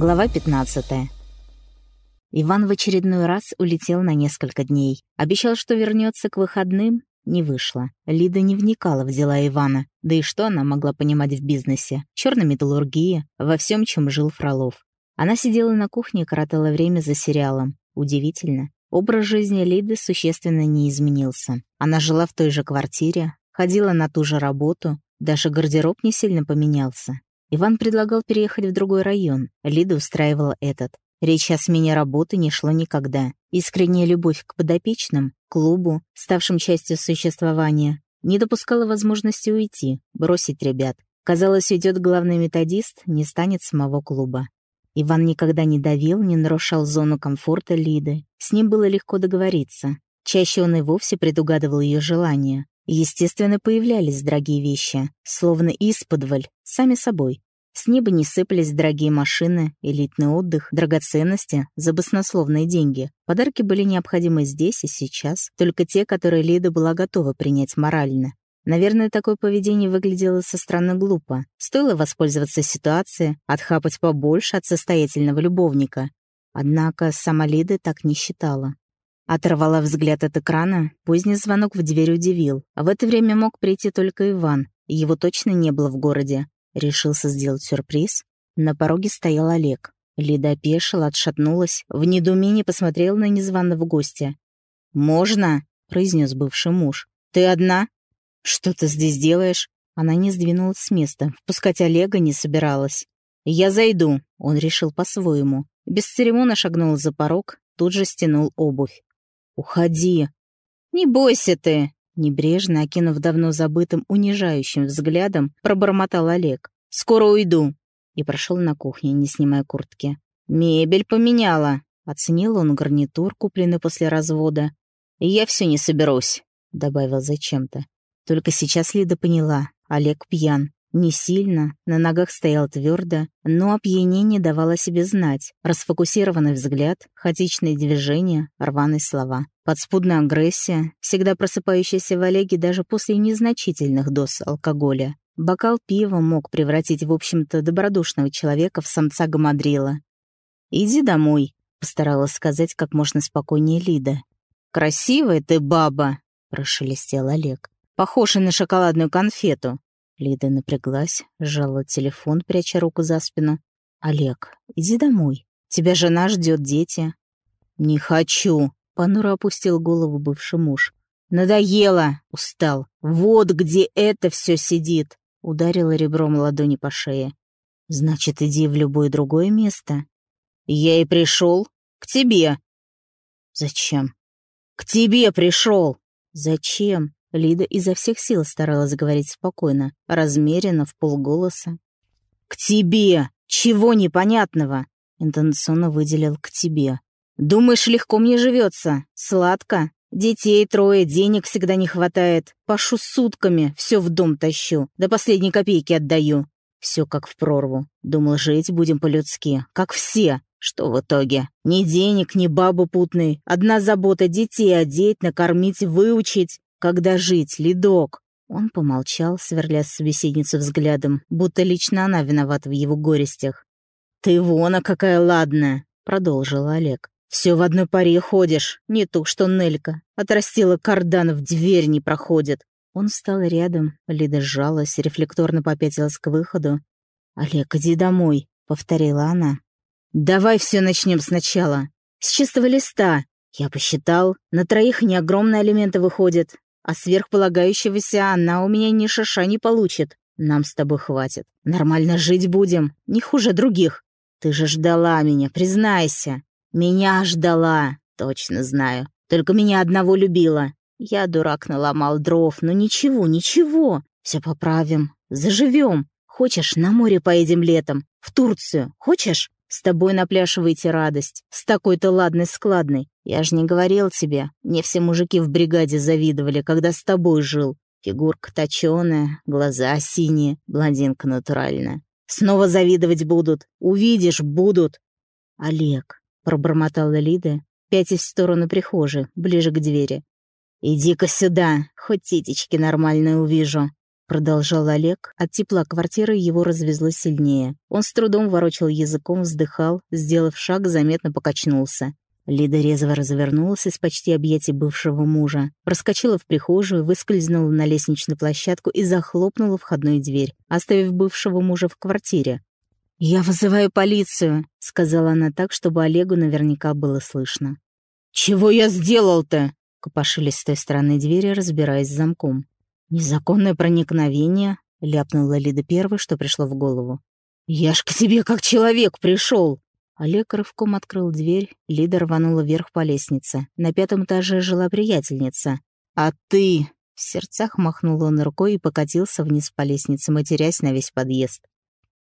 Глава 15. Иван в очередной раз улетел на несколько дней. Обещал, что вернется к выходным. Не вышло. Лида не вникала в дела Ивана. Да и что она могла понимать в бизнесе? Черная металлургия, во всем, чем жил Фролов. Она сидела на кухне и коротала время за сериалом. Удивительно. Образ жизни Лиды существенно не изменился. Она жила в той же квартире, ходила на ту же работу, даже гардероб не сильно поменялся. Иван предлагал переехать в другой район. Лида устраивала этот. Речь о смене работы не шло никогда. Искренняя любовь к подопечным, клубу, ставшим частью существования, не допускала возможности уйти, бросить ребят. Казалось, идет главный методист, не станет самого клуба. Иван никогда не давил, не нарушал зону комфорта Лиды. С ним было легко договориться. Чаще он и вовсе предугадывал ее желания. Естественно, появлялись дорогие вещи, словно исподволь, сами собой. С неба не сыпались дорогие машины, элитный отдых, драгоценности за баснословные деньги. Подарки были необходимы здесь и сейчас, только те, которые Лида была готова принять морально. Наверное, такое поведение выглядело со стороны глупо. Стоило воспользоваться ситуацией, отхапать побольше от состоятельного любовника. Однако сама Лида так не считала. Оторвала взгляд от экрана, поздний звонок в дверь удивил. А в это время мог прийти только Иван. Его точно не было в городе. Решился сделать сюрприз. На пороге стоял Олег. Лида опешила, отшатнулась, в недоумении посмотрела на незваного гостя. «Можно?» — произнес бывший муж. «Ты одна?» «Что ты здесь делаешь?» Она не сдвинулась с места, впускать Олега не собиралась. «Я зайду», — он решил по-своему. Без церемона шагнул за порог, тут же стянул обувь. «Уходи!» «Не бойся ты!» Небрежно, окинув давно забытым, унижающим взглядом, пробормотал Олег. «Скоро уйду!» И прошел на кухню, не снимая куртки. «Мебель поменяла!» Оценил он гарнитур, купленный после развода. «Я все не соберусь», — добавил зачем-то. Только сейчас Лида поняла. Олег пьян. Не сильно, на ногах стоял твердо, но опьянение давало себе знать. Расфокусированный взгляд, хаотичные движения, рваные слова. Подспудная агрессия, всегда просыпающаяся в Олеге даже после незначительных доз алкоголя. Бокал пива мог превратить, в общем-то, добродушного человека в самца гамадрила. «Иди домой», — постаралась сказать как можно спокойнее Лида. «Красивая ты баба», — прошелестел Олег. «Похожа на шоколадную конфету. Лида напряглась, сжала телефон, пряча руку за спину. «Олег, иди домой. Тебя жена ждет, дети». «Не хочу», — понуро опустил голову бывший муж. «Надоело!» — устал. «Вот где это все сидит!» — ударила ребром ладони по шее. «Значит, иди в любое другое место». «Я и пришел. К тебе». «Зачем?» «К тебе пришел». «Зачем?» Лида изо всех сил старалась говорить спокойно, размеренно, в полголоса. «К тебе! Чего непонятного?» Интонационно выделил «к тебе». «Думаешь, легко мне живется? Сладко? Детей трое, денег всегда не хватает. Пашу сутками, все в дом тащу, до последней копейки отдаю. Все как в прорву. Думал, жить будем по-людски, как все. Что в итоге? Ни денег, ни бабы путной. Одна забота — детей одеть, накормить, выучить. Когда жить, ледок?» Он помолчал, сверля собеседницу взглядом, будто лично она виновата в его горестях. «Ты вон, а какая ладная!» — продолжил Олег. «Все в одной паре ходишь, не то что Нелька. Отрастила кардан, в дверь не проходит». Он встал рядом, Лида сжалась, рефлекторно попятилась к выходу. «Олег, иди домой», — повторила она. «Давай все начнем сначала. С чистого листа. Я посчитал, на троих не огромные алименты выходят, а сверхполагающегося она у меня ни шиша не получит. Нам с тобой хватит. Нормально жить будем, не хуже других. Ты же ждала меня, признайся. Меня ждала, точно знаю. Только меня одного любила. Я, дурак, наломал дров, но ничего, ничего. Все поправим, заживем. Хочешь, на море поедем летом? В Турцию? Хочешь? С тобой на пляж выйти радость. С такой-то ладной складной. Я ж не говорил тебе. Мне все мужики в бригаде завидовали, когда с тобой жил. Фигурка точёная, глаза синие, блондинка натуральная. Снова завидовать будут. Увидишь, будут. Олег, пробормотала Лида, пятясь в сторону прихожей, ближе к двери. «Иди-ка сюда, хоть титечки нормальные увижу». Продолжал Олег. От тепла квартиры его развезло сильнее. Он с трудом ворочал языком, вздыхал, сделав шаг, заметно покачнулся. Лида резво развернулась из почти объятий бывшего мужа, проскочила в прихожую, выскользнула на лестничную площадку и захлопнула входную дверь, оставив бывшего мужа в квартире. «Я вызываю полицию», — сказала она так, чтобы Олегу наверняка было слышно. «Чего я сделал-то?» — копошились с той стороны двери, разбираясь с замком. «Незаконное проникновение», — ляпнула Лида первой, что пришло в голову. «Я ж к тебе как человек пришел!» Олег рывком открыл дверь, Лида рванула вверх по лестнице. На пятом этаже жила приятельница. «А ты...» В сердцах махнул он рукой и покатился вниз по лестнице, матерясь на весь подъезд.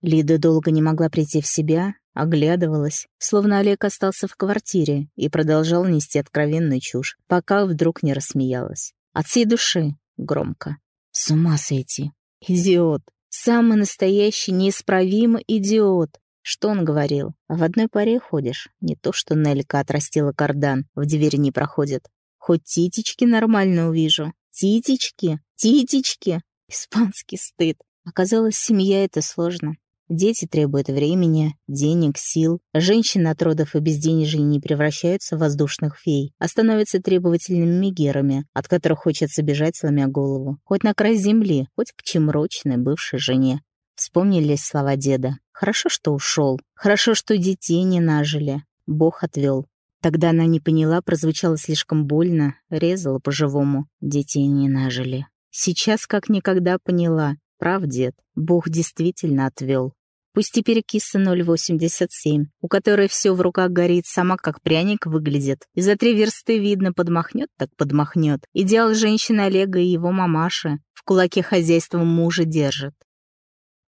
Лида долго не могла прийти в себя, оглядывалась, словно Олег остался в квартире и продолжал нести откровенную чушь, пока вдруг не рассмеялась. От всей души, громко. С ума сойти. Идиот. Самый настоящий, неисправимый идиот. Что он говорил? В одной паре ходишь. Не то, что Нелька отрастила кардан, в двери не проходит. Хоть титечки нормально увижу. Титечки, титечки. Испанский стыд. Оказалось, семья — это сложно. Дети требуют времени, денег, сил. Женщины от родов и безденежья не превращаются в воздушных фей, а становятся требовательными мегерами, от которых хочется бежать, сломя голову. Хоть на край земли, хоть к чемрочной бывшей жене. Вспомнились слова деда. Хорошо, что ушел. Хорошо, что детей не нажили. Бог отвел. Тогда она не поняла, прозвучало слишком больно, резала по-живому. Детей не нажили. Сейчас как никогда поняла. Прав дед. Бог действительно отвел. Пусть теперь киса 0,87, у которой все в руках горит, сама как пряник выглядит. И за три версты видно, подмахнет так подмахнет. Идеал женщины Олега и его мамаши в кулаке хозяйства мужа держит.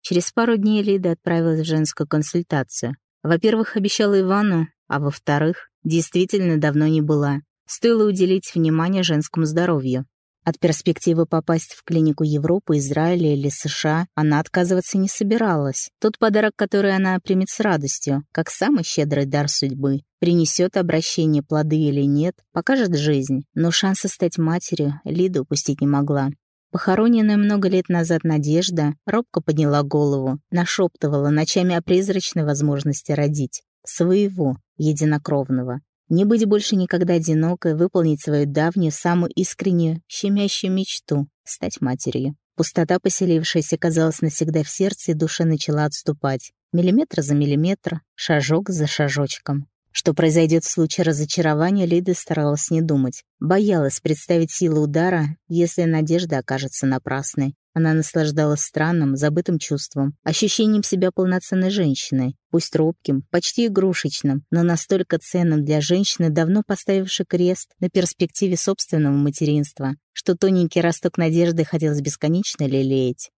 Через пару дней Лида отправилась в женскую консультацию. Во-первых, обещала Ивану, а во-вторых, действительно давно не была. Стоило уделить внимание женскому здоровью. От перспективы попасть в клинику Европы, Израиля или США она отказываться не собиралась. Тот подарок, который она примет с радостью, как самый щедрый дар судьбы. Принесет обращение плоды или нет, покажет жизнь. Но шанса стать матерью Лида упустить не могла. Похороненная много лет назад Надежда робко подняла голову, нашептывала ночами о призрачной возможности родить. Своего, единокровного. Не быть больше никогда одинокой, выполнить свою давнюю, самую искреннюю, щемящую мечту — стать матерью. Пустота, поселившаяся, казалось, навсегда в сердце и душе начала отступать. Миллиметр за миллиметр, шажок за шажочком. Что произойдет в случае разочарования, Лида старалась не думать. Боялась представить силу удара, если надежда окажется напрасной. Она наслаждалась странным, забытым чувством, ощущением себя полноценной женщиной, пусть робким, почти игрушечным, но настолько ценным для женщины, давно поставившей крест на перспективе собственного материнства, что тоненький росток надежды хотелось бесконечно лелеять.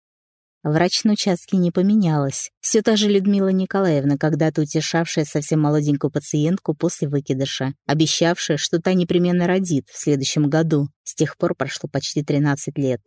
Врач на участке не поменялась. Все та же Людмила Николаевна, когда-то утешавшая совсем молоденькую пациентку после выкидыша, обещавшая, что та непременно родит в следующем году. С тех пор прошло почти 13 лет.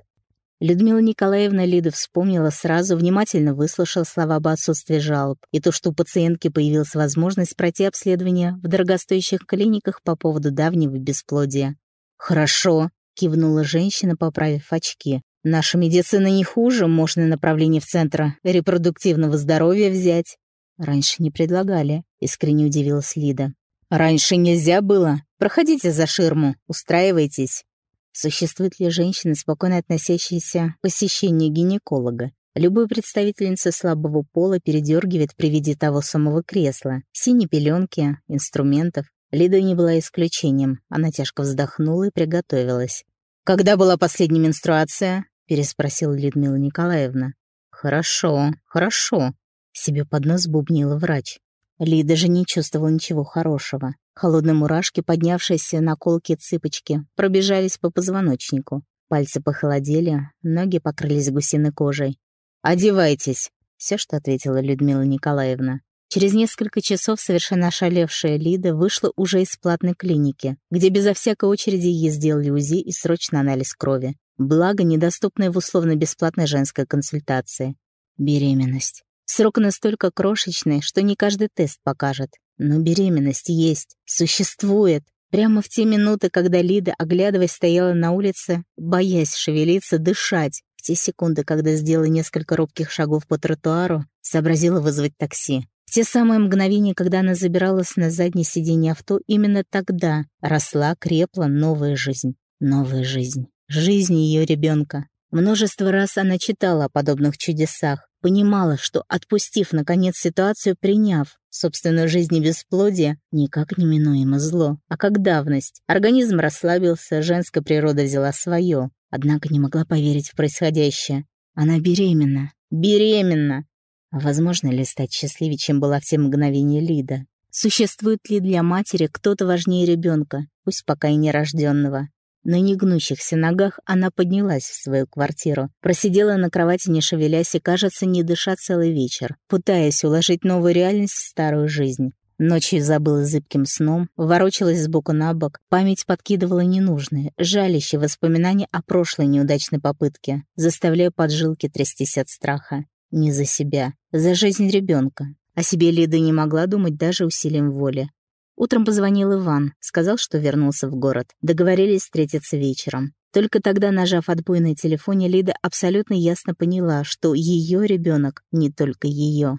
Людмила Николаевна Лида вспомнила сразу, внимательно выслушала слова об отсутствии жалоб и то, что у пациентки появилась возможность пройти обследование в дорогостоящих клиниках по поводу давнего бесплодия. «Хорошо», — кивнула женщина, поправив очки. Наша медицина не хуже, можно направление в Центр репродуктивного здоровья взять. Раньше не предлагали, искренне удивилась Лида. Раньше нельзя было. Проходите за ширму, устраивайтесь. Существует ли женщина, спокойно относящаяся к посещению гинеколога? Любую представительницу слабого пола передергивает при виде того самого кресла, синей пеленки, инструментов. Лида не была исключением. Она тяжко вздохнула и приготовилась. «Когда была последняя менструация?» — переспросила Людмила Николаевна. «Хорошо, хорошо», — себе под нос бубнила врач. Лида же не чувствовала ничего хорошего. Холодные мурашки, поднявшиеся на колки цыпочки, пробежались по позвоночнику. Пальцы похолодели, ноги покрылись гусиной кожей. «Одевайтесь!» — все, что ответила Людмила Николаевна. Через несколько часов совершенно ошалевшая Лида вышла уже из платной клиники, где безо всякой очереди ей сделали УЗИ и срочный анализ крови. Благо, недоступная в условно-бесплатной женской консультации. Беременность. Срок настолько крошечный, что не каждый тест покажет. Но беременность есть, существует. Прямо в те минуты, когда Лида, оглядываясь, стояла на улице, боясь шевелиться, дышать, в те секунды, когда сделала несколько робких шагов по тротуару, сообразила вызвать такси. В те самые мгновения, когда она забиралась на заднее сиденье авто, именно тогда росла, крепла новая жизнь. Новая жизнь. Жизнь ее ребенка. Множество раз она читала о подобных чудесах, понимала, что, отпустив, наконец, ситуацию, приняв собственную жизнь и бесплодие, никак неминуемо зло, а как давность. Организм расслабился, женская природа взяла свое, однако не могла поверить в происходящее. Она беременна. Беременна! А возможно ли стать счастливее, чем была в те мгновения Лида? Существует ли для матери кто-то важнее ребенка, пусть пока и нерожденного? На негнущихся ногах она поднялась в свою квартиру, просидела на кровати, не шевелясь и, кажется, не дыша целый вечер, пытаясь уложить новую реальность в старую жизнь. Ночью забыла зыбким сном, ворочалась сбоку на бок, память подкидывала ненужные, жалящие воспоминания о прошлой неудачной попытке, заставляя поджилки трястись от страха. Не за себя, за жизнь ребенка. О себе Лида не могла думать даже усилием воли. Утром позвонил Иван, сказал, что вернулся в город. Договорились встретиться вечером. Только тогда, нажав отбой на телефоне, Лида абсолютно ясно поняла, что ее ребенок не только ее.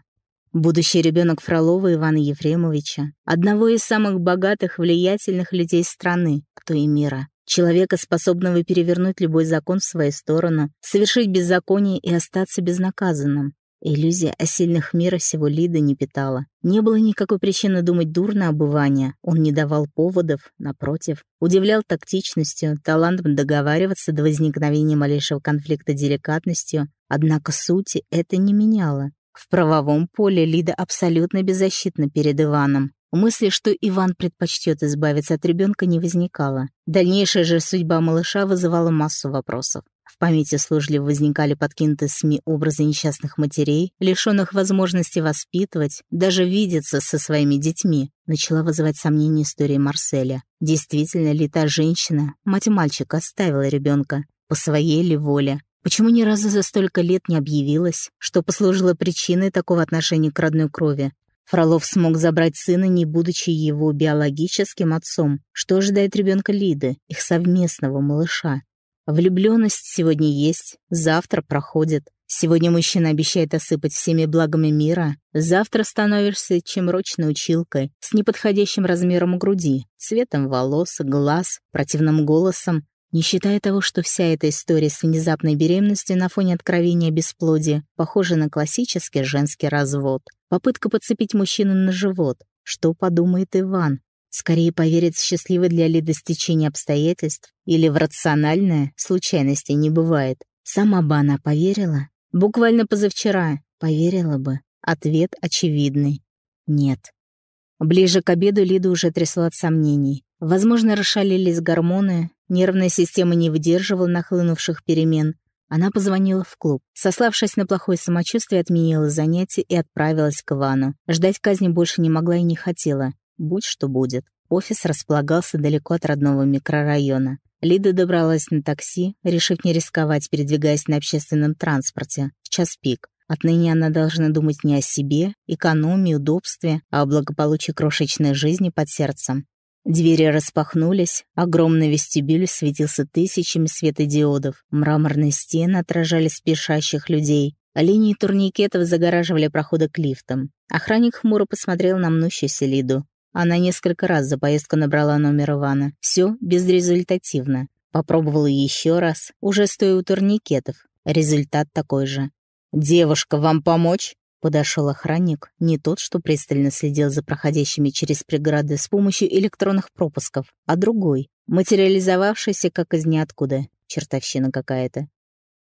Будущий ребенок Фролова Ивана Ефремовича, одного из самых богатых, влиятельных людей страны, а то и мира. Человека, способного перевернуть любой закон в свою сторону, совершить беззаконие и остаться безнаказанным. Иллюзия о сильных мира сего Лида не питала. Не было никакой причины думать дурно об Иване. Он не давал поводов, напротив. Удивлял тактичностью, талантом договариваться до возникновения малейшего конфликта деликатностью. Однако сути это не меняло. В правовом поле Лида абсолютно беззащитна перед Иваном. Мысли, что Иван предпочтет избавиться от ребенка, не возникало. Дальнейшая же судьба малыша вызывала массу вопросов. В памяти служливо возникали подкинутые СМИ образы несчастных матерей, лишенных возможности воспитывать, даже видеться со своими детьми. Начала вызывать сомнения истории Марселя. Действительно ли та женщина, мать мальчика, оставила ребенка? По своей ли воле? Почему ни разу за столько лет не объявилась, что послужило причиной такого отношения к родной крови? Фролов смог забрать сына, не будучи его биологическим отцом. Что ожидает ребенка Лиды, их совместного малыша? Влюбленность сегодня есть, завтра проходит. Сегодня мужчина обещает осыпать всеми благами мира, завтра становишься чемрочной училкой с неподходящим размером груди, цветом волос, глаз, противным голосом, не считая того, что вся эта история с внезапной беременностью на фоне откровения бесплодия похожа на классический женский развод. Попытка подцепить мужчину на живот. Что подумает Иван? Скорее поверит в счастливое для Лиды стечение обстоятельств или в рациональное, случайностей не бывает. Сама бы она поверила? Буквально позавчера поверила бы. Ответ очевидный. Нет. Ближе к обеду Лиду уже трясло от сомнений. Возможно, расшалились гормоны, нервная система не выдерживала нахлынувших перемен. Она позвонила в клуб. Сославшись на плохое самочувствие, отменила занятие и отправилась к Ивану. Ждать казни больше не могла и не хотела. Будь что будет. Офис располагался далеко от родного микрорайона. Лида добралась на такси, решив не рисковать, передвигаясь на общественном транспорте, в час пик. Отныне она должна думать не о себе, экономии, удобстве, а о благополучии крошечной жизни под сердцем. Двери распахнулись, огромный вестибюль светился тысячами светодиодов, мраморные стены отражали спешащих людей, а линии турникетов загораживали проходы к лифтам. Охранник хмуро посмотрел на мнущуюся Лиду. Она несколько раз за поездку набрала номер Ивана. Все безрезультативно. Попробовала еще раз, уже стоя у турникетов. Результат такой же. «Девушка, вам помочь?» Подошел охранник, не тот, что пристально следил за проходящими через преграды с помощью электронных пропусков, а другой, материализовавшийся как из ниоткуда. Чертовщина какая-то.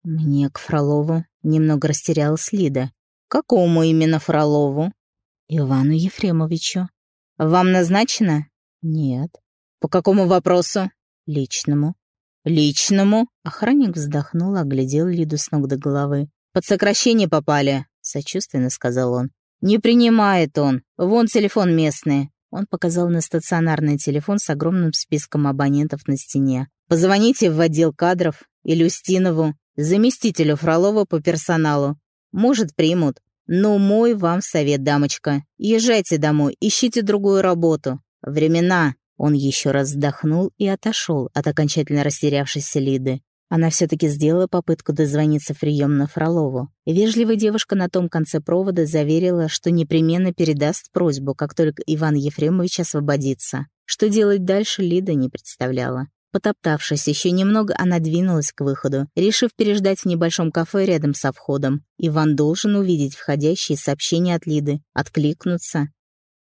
Мне к Фролову немного растерялась Лида. «Какому именно Фролову?» «Ивану Ефремовичу». «Вам назначено?» «Нет». «По какому вопросу?» «Личному». «Личному?» Охранник вздохнул, оглядел Лиду с ног до головы. «Под сокращение попали», — сочувственно сказал он. «Не принимает он. Вон телефон местный». Он показал на стационарный телефон с огромным списком абонентов на стене. «Позвоните в отдел кадров или Устинову, заместителю Фролова по персоналу. Может, примут. «Ну, мой вам совет, дамочка. Езжайте домой, ищите другую работу. Времена!» Он еще раз вздохнул и отошел от окончательно растерявшейся Лиды. Она все-таки сделала попытку дозвониться в приемную Фролову. Вежливая девушка на том конце провода заверила, что непременно передаст просьбу, как только Иван Ефремович освободится. Что делать дальше, Лида не представляла. Потоптавшись еще немного, она двинулась к выходу, решив переждать в небольшом кафе рядом со входом. Иван должен увидеть входящие сообщения от Лиды, откликнуться.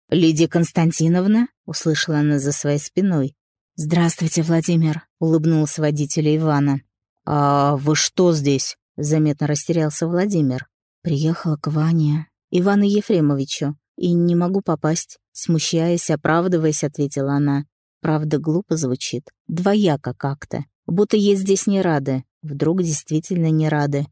«Лидия Константиновна?» — услышала она за своей спиной. «Здравствуйте, Владимир», — улыбнулся водитель Ивана. «А вы что здесь?» — заметно растерялся Владимир. «Приехала к Ване, Ивану Ефремовичу, и не могу попасть». Смущаясь, оправдываясь, ответила она. Правда, глупо звучит. Двояко как-то. Будто ей здесь не рады. Вдруг действительно не рады.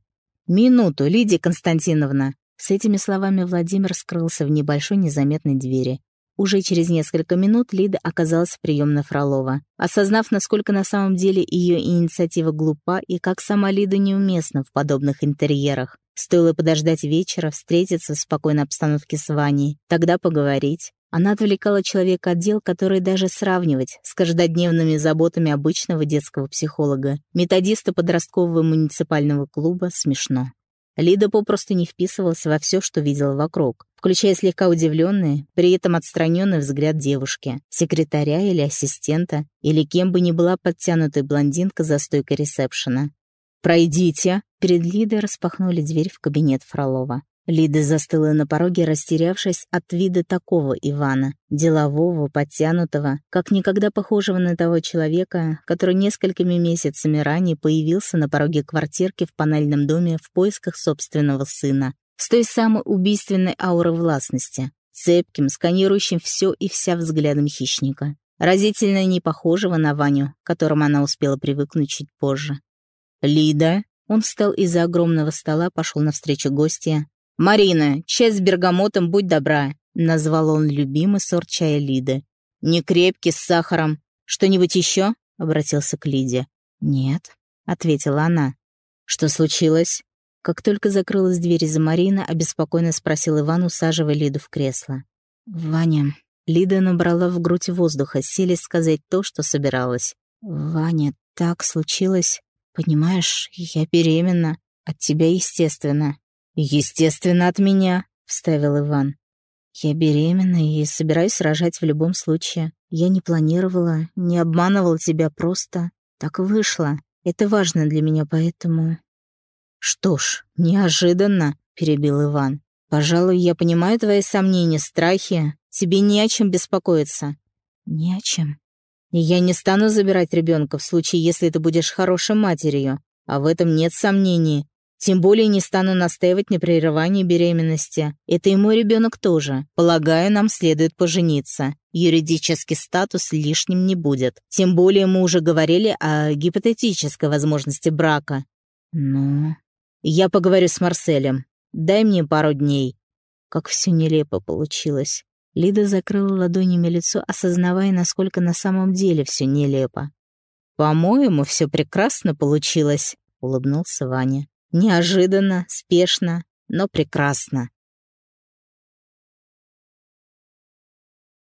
«Минуту, Лидия Константиновна!» С этими словами Владимир скрылся в небольшой незаметной двери. Уже через несколько минут Лида оказалась в приемной Фролова. Осознав, насколько на самом деле ее инициатива глупа и как сама Лида неуместна в подобных интерьерах, стоило подождать вечера, встретиться в спокойной обстановке с Ваней, тогда поговорить. Она отвлекала человека от дел, которые даже сравнивать с каждодневными заботами обычного детского психолога, методиста подросткового муниципального клуба, смешно. Лида попросту не вписывалась во все, что видела вокруг, включая слегка удивленный, при этом отстраненный взгляд девушки, секретаря или ассистента, или кем бы ни была подтянутая блондинка за стойкой ресепшена. «Пройдите!» Перед Лидой распахнули дверь в кабинет Фролова. Лида застыла на пороге, растерявшись от вида такого Ивана, делового, подтянутого, как никогда похожего на того человека, который несколькими месяцами ранее появился на пороге квартирки в панельном доме в поисках собственного сына, с той самой убийственной аурой властности, цепким, сканирующим все и вся взглядом хищника, разительно не похожего на Ваню, к которому она успела привыкнуть чуть позже. «Лида!» Он встал из-за огромного стола, пошел навстречу гостья, «Марина, чай с бергамотом, будь добра», — назвал он любимый сорт чая Лиды. «Не крепкий, с сахаром. Что-нибудь еще?» — обратился к Лиде. «Нет», — ответила она. «Что случилось?» Как только закрылась дверь за Марина, обеспокоенно спросил Иван, усаживая Лиду в кресло. «Ваня...» Лида набрала в грудь воздуха, селись сказать то, что собиралась. «Ваня, так случилось. Понимаешь, я беременна. От тебя, естественно. «Естественно, от меня», — вставил Иван. «Я беременна и собираюсь рожать в любом случае. Я не планировала, не обманывала тебя, просто так вышло. Это важно для меня, поэтому...» «Что ж, неожиданно», — перебил Иван. «Пожалуй, я понимаю твои сомнения, страхи. Тебе не о чем беспокоиться». «Не о чем». «Я не стану забирать ребенка в случае, если ты будешь хорошей матерью. А в этом нет сомнений. Тем более не стану настаивать на прерывании беременности. Это и мой ребенок тоже. Полагаю, нам следует пожениться. Юридический статус лишним не будет. Тем более мы уже говорили о гипотетической возможности брака. Ну, я поговорю с Марселем. Дай мне пару дней. Как все нелепо получилось. Лида закрыла ладонями лицо, осознавая, насколько на самом деле все нелепо. «По-моему, все прекрасно получилось», — улыбнулся Ваня. Неожиданно, спешно, но прекрасно.